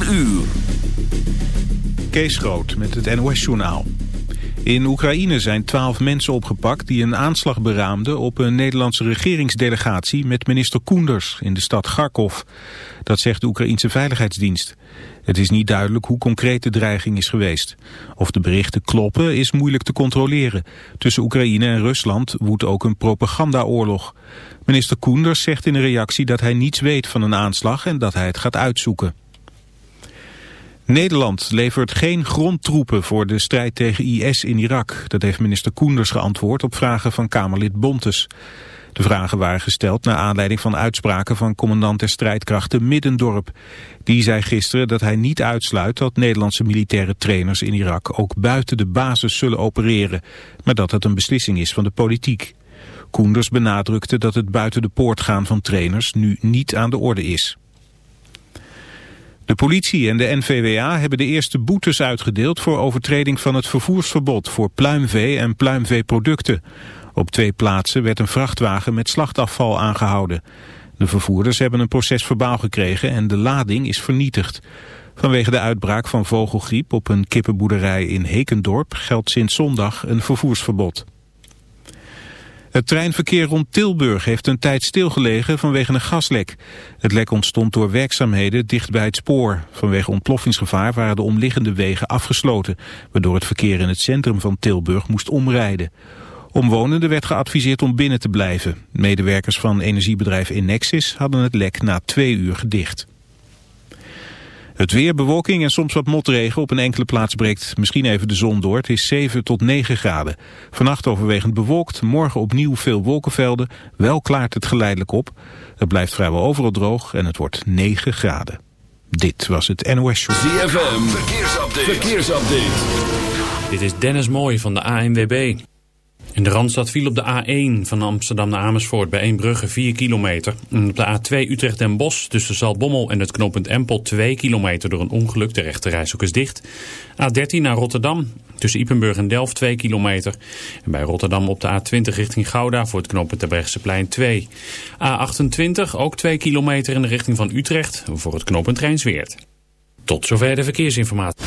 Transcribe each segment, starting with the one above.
4 uur. Kees Groot met het NOS-journaal. In Oekraïne zijn twaalf mensen opgepakt die een aanslag beraamden op een Nederlandse regeringsdelegatie met minister Koenders in de stad Kharkov. Dat zegt de Oekraïense Veiligheidsdienst. Het is niet duidelijk hoe concreet de dreiging is geweest. Of de berichten kloppen is moeilijk te controleren. Tussen Oekraïne en Rusland woedt ook een propagandaoorlog. Minister Koenders zegt in een reactie dat hij niets weet van een aanslag en dat hij het gaat uitzoeken. Nederland levert geen grondtroepen voor de strijd tegen IS in Irak. Dat heeft minister Koenders geantwoord op vragen van Kamerlid Bontes. De vragen waren gesteld naar aanleiding van uitspraken van commandant der strijdkrachten Middendorp. Die zei gisteren dat hij niet uitsluit dat Nederlandse militaire trainers in Irak ook buiten de basis zullen opereren, maar dat het een beslissing is van de politiek. Koenders benadrukte dat het buiten de poort gaan van trainers nu niet aan de orde is. De politie en de NVWA hebben de eerste boetes uitgedeeld voor overtreding van het vervoersverbod voor pluimvee en pluimveeproducten. Op twee plaatsen werd een vrachtwagen met slachtafval aangehouden. De vervoerders hebben een proces verbaal gekregen en de lading is vernietigd. Vanwege de uitbraak van vogelgriep op een kippenboerderij in Hekendorp geldt sinds zondag een vervoersverbod. Het treinverkeer rond Tilburg heeft een tijd stilgelegen vanwege een gaslek. Het lek ontstond door werkzaamheden dicht bij het spoor. Vanwege ontploffingsgevaar waren de omliggende wegen afgesloten, waardoor het verkeer in het centrum van Tilburg moest omrijden. Omwonenden werd geadviseerd om binnen te blijven. Medewerkers van energiebedrijf Enexis hadden het lek na twee uur gedicht. Het weer, bewolking en soms wat motregen. Op een enkele plaats breekt misschien even de zon door. Het is 7 tot 9 graden. Vannacht overwegend bewolkt. Morgen opnieuw veel wolkenvelden. Wel klaart het geleidelijk op. Het blijft vrijwel overal droog en het wordt 9 graden. Dit was het NOS Show. ZFM, verkeersupdate. verkeersupdate. Dit is Dennis Mooij van de ANWB. In de Randstad viel op de A1 van Amsterdam naar Amersfoort bij Eembrugge 4 kilometer. En op de A2 Utrecht en Bos tussen Zaltbommel en het knooppunt Empel 2 kilometer door een ongeluk. De rechterrijstok is dicht. A13 naar Rotterdam tussen Ipenburg en Delft 2 kilometer. En bij Rotterdam op de A20 richting Gouda voor het knooppunt plein 2. A28 ook 2 kilometer in de richting van Utrecht voor het knooppunt Rijnsweert. Tot zover de verkeersinformatie.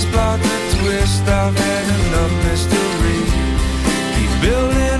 This plot to twist? I've had enough mystery. Keep building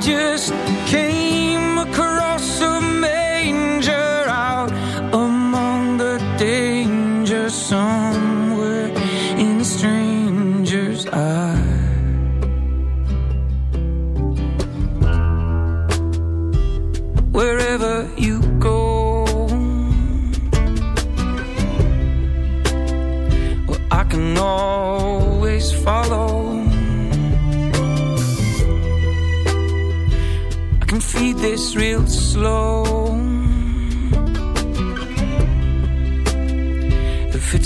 just can't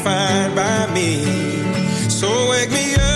fine by me. So wake me up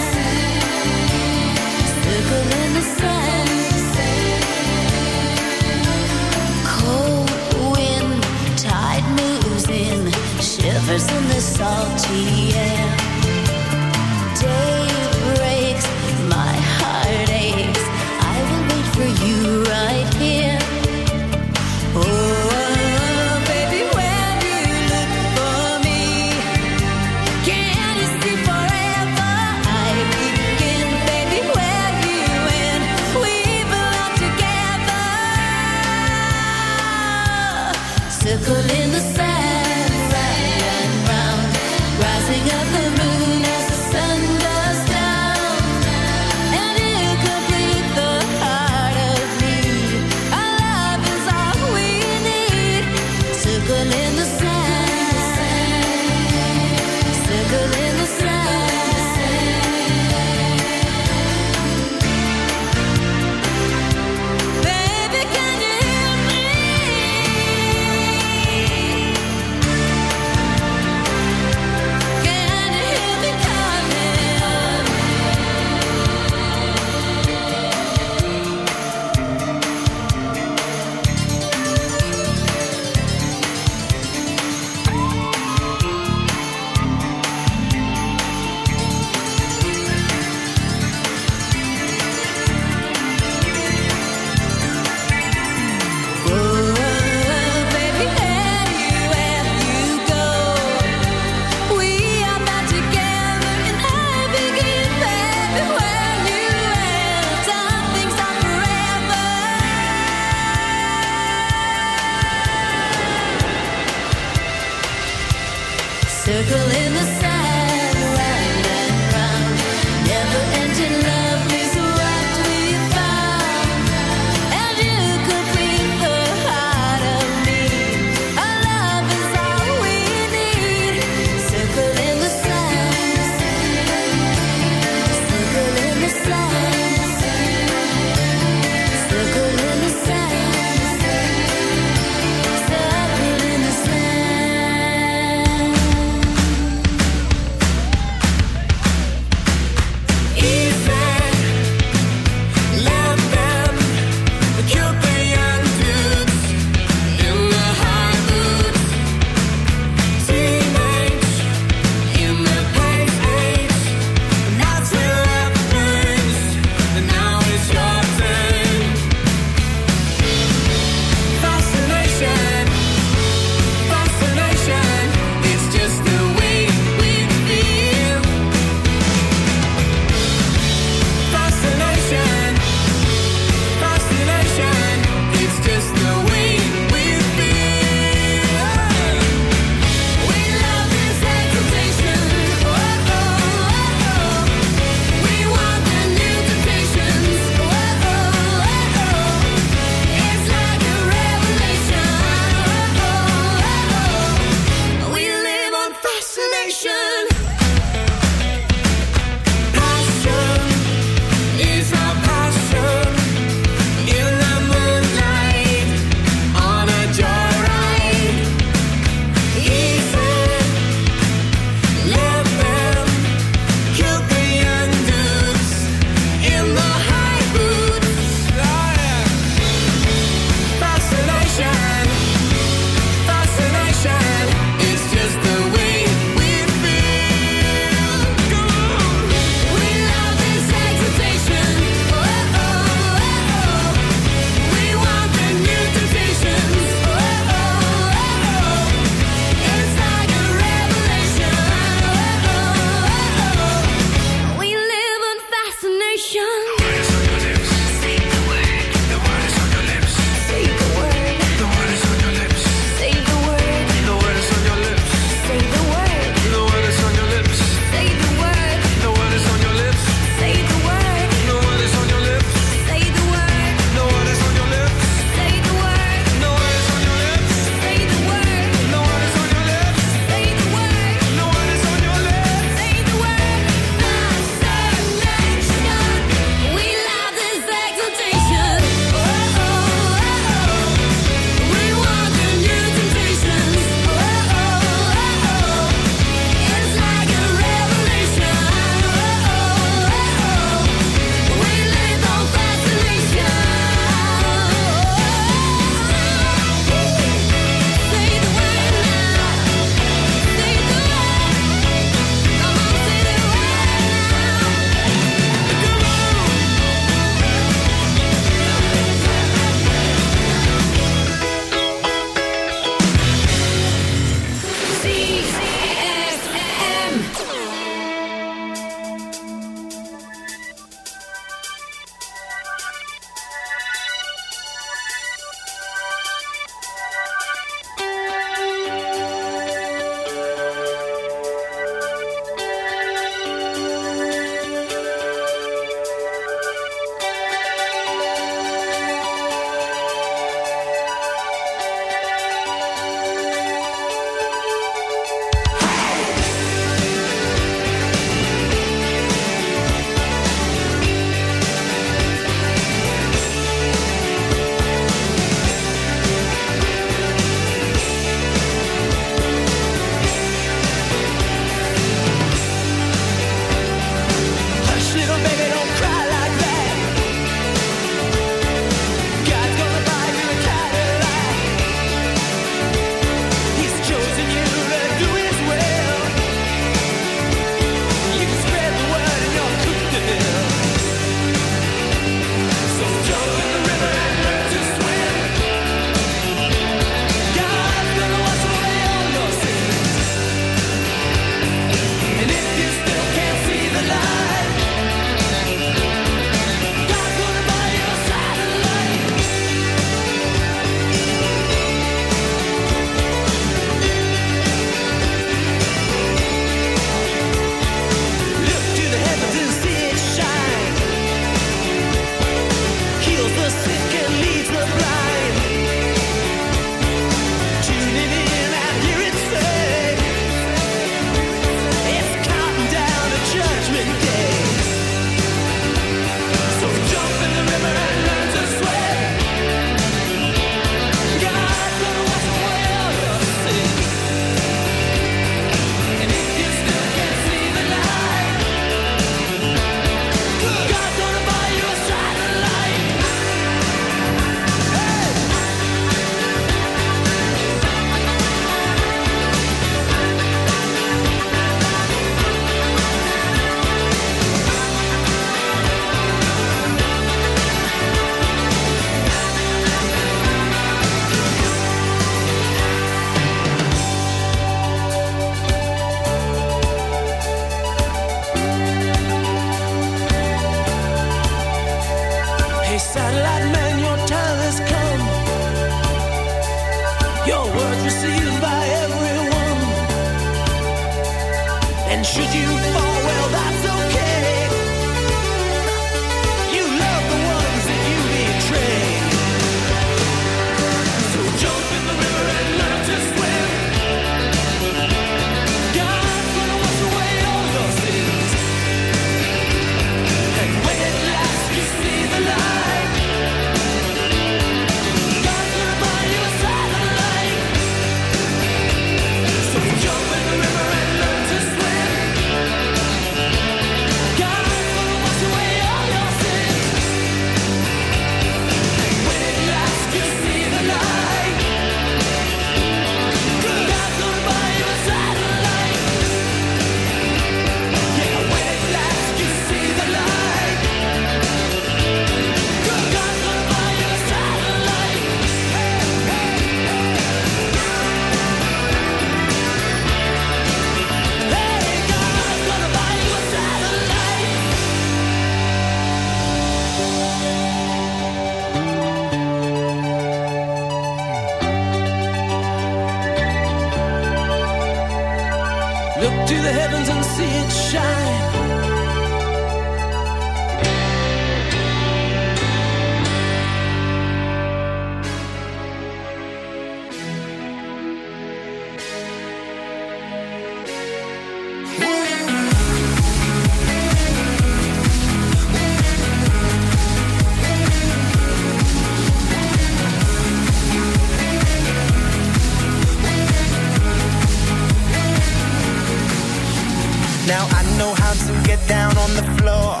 get down on the floor.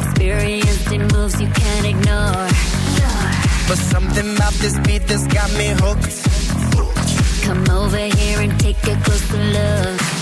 Experienced in moves you can't ignore. But something about this beat that's got me hooked. Come over here and take a closer look.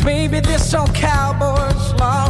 Cause maybe this old cowboy's lost